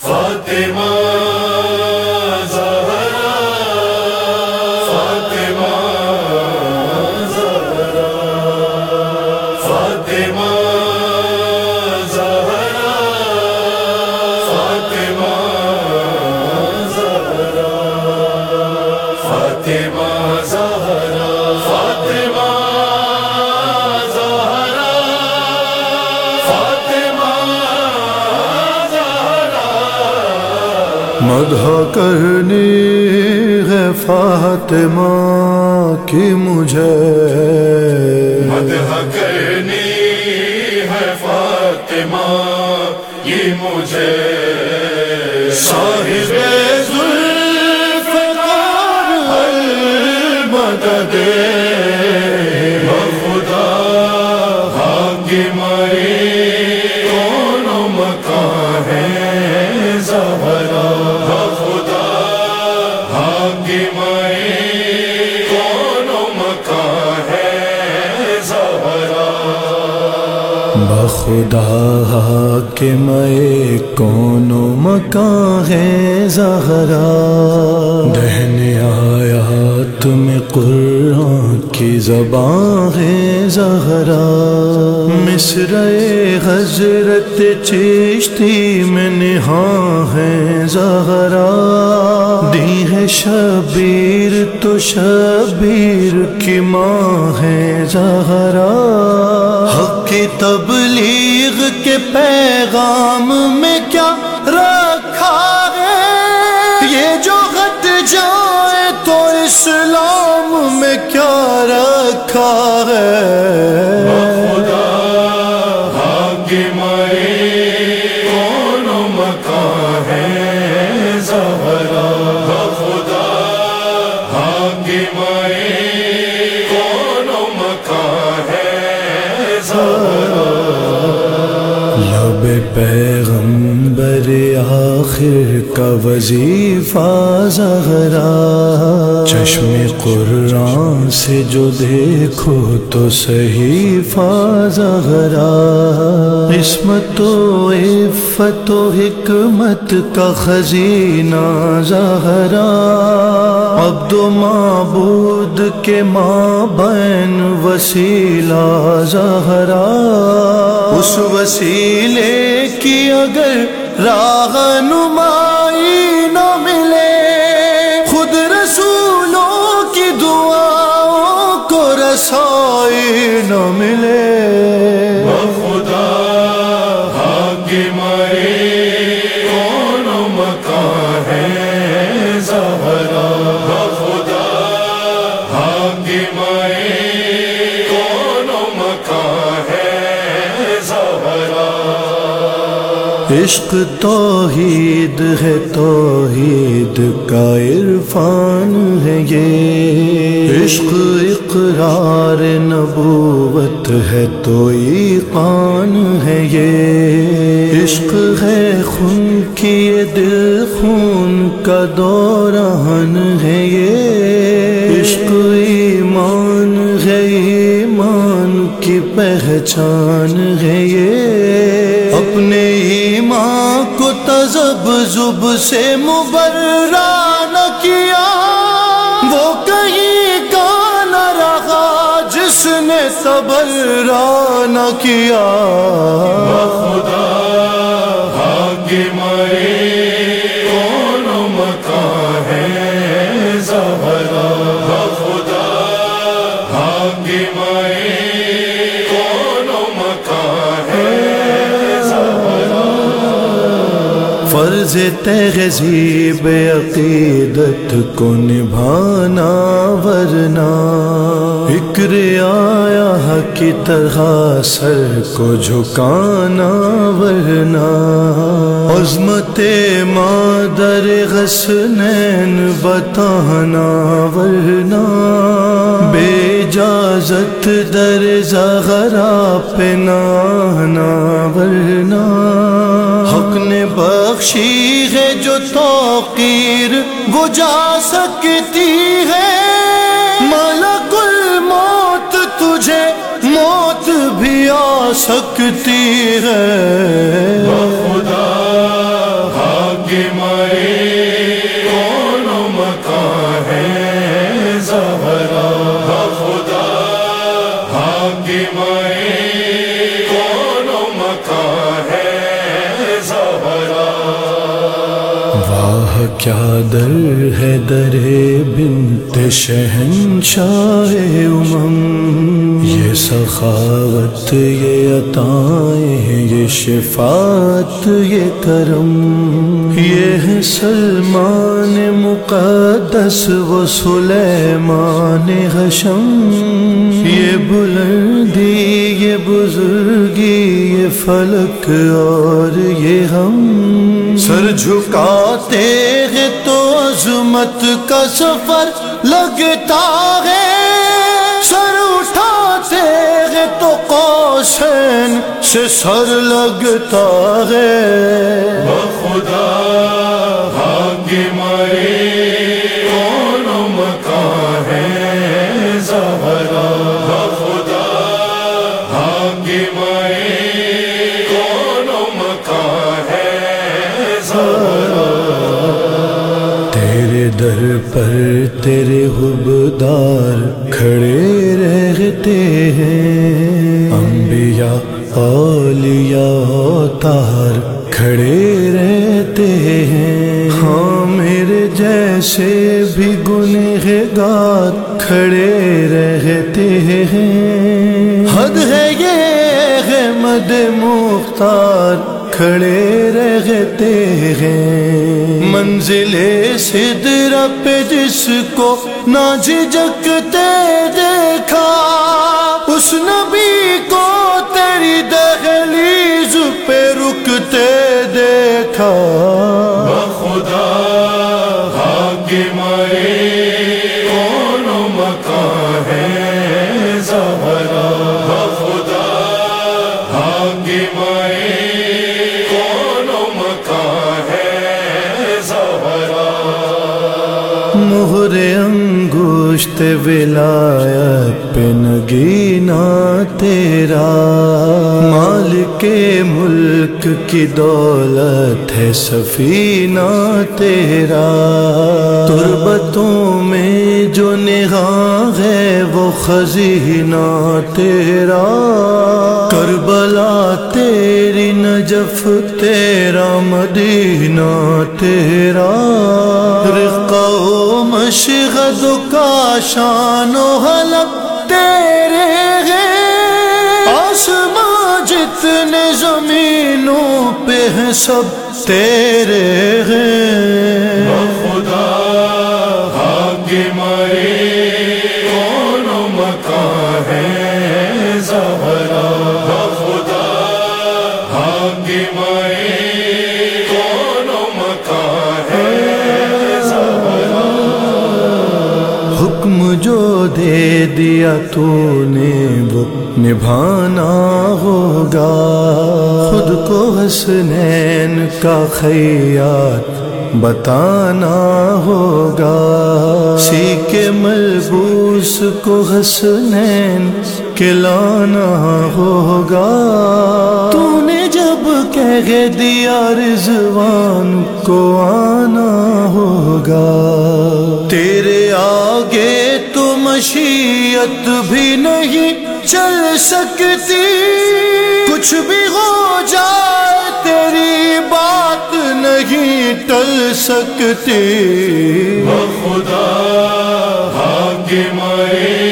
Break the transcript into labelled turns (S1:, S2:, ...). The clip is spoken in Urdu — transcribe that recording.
S1: فاطمہ
S2: کرنی ہے فاطمہ کی مجھے
S1: مدح کرنی ہے فاطمہ یہ مجھے۔ صاحب ذوالفقار المدد بخدا
S2: کے میں کون مکان ہے زہرا؟ دہنے آیا تم قرآن کی زبان ہے زہرا۔ مصر حضرت چشتی میں نہاں ہے زہرا۔ دی ہے شبیر تو شبیر کی ماں ہے زہرا۔ حق کی تبلیغ کے پیغام میں کیا رکھا ہے؟ یہ جو ہٹ جائے تو اسلام میں کیا رکھا ہے؟
S1: خدا حاکم کون مکان ہے زہرا؟ خدا حاکم کون مکان ہے زہرا؟
S2: لب پیغمبر آخر کا وظیفہ زہرا۔ چشم قرآن سے جو دیکھو تو صحیح زہرا قسمت و عفت و حکمت کا خزینہ زہرا عبد و معبود کے ماں بین وسیلہ زہرا اس وسیلے کی اگر راہ نمائی
S1: حاکم کون مکان ہے زہرا؟ ہاں خدا حاکم کون مکان ہے زہرا؟
S2: عشق توحید ہے، توحید کا عرفان ہے یہ۔ عشق اقرار نبوت ہے تو ایقان ہے یہ۔ عشق ہے خون کی یہ دل خون کا دوران ہے یہ۔ عشق ایمان ہے ایمان کی پہچان ہے یہ۔ اپنے ایمان کو تذب زب سے مبرہ صبر نے نہ کیا۔
S1: خدا
S2: فرض تہذیب عقیدت کو نبھانا ورنہ۔ فکر آیا کی طرح سر کو جھکانا ورنہ۔ عظمت مادر غسنین بتانا ورنہ۔ بے اجازت در زغرا پہ نانا ورنہ۔ بخشی ہے جو توقیر وہ سکتی ہے۔ ملک الموت تجھے موت بھی آ سکتی ہے۔ کیا در ہے در بنت شہنشاہ امم سخاوت یہ عطائیں یہ شفاعت، یہ کرم۔ یہ ہے سلمان مقدس و سلیمان حشم۔ یہ بلندی، یہ بزرگی، یہ فلک اور یہ ہم سر جھکاتے ہیں تو عظمت کا سفر لگتا ہے۔ سے سر لگتا ہے۔
S1: بخدا بھاگ مارے کون مکان ہے زہرا؟ بخدا بھاگ مارے کون مکان ہے زہرا؟
S2: تیرے در پر تیرے حبدار کھڑے رہتے ہیں۔ انبیاء اولیاء تار کھڑے رہتے ہیں۔ ہاں میرے جیسے بھی گنہگار کھڑے رہتے ہیں۔ حد ہے یہ ہے مد مختار کھڑے رہتے ہیں۔ منزل صدر پہ جس کو نہ جھجکتے
S1: بھاگ مارے کون مکان ہے زہرا۔
S2: مہر انگوشت ولایت پہ نگینا تیرا۔ مال کے ملک کی دولت ہے سفینہ تیرا۔ تربتوں میں جو نگاہ ہے وہ خزینہ تیرا۔ کربلا تیری نجف تیرا، مدینہ تیرا۔ مشغد کا شان و حلق تیرے ہیں آسمان جتنے زمینوں پہ ہیں سب تیرے ہیں
S1: بخدا بھاگ ہاں مارے کون مکان۔
S2: دے دیا تو نے وہ نبھانا ہوگا۔ خود کو حسنین کا خیات بتانا ہوگا۔ سی کے ملبوس کو حسنین کلانا ہوگا۔ تو نے جب کہہ دیا رضوان کو آنا ہوگا۔ تیرے آگے مشیت بھی نہیں چل سکتی۔ کچھ بھی ہو جائے، تیری بات نہیں ٹل سکتی۔
S1: ہاں بخدا بھاگ ہاں مارے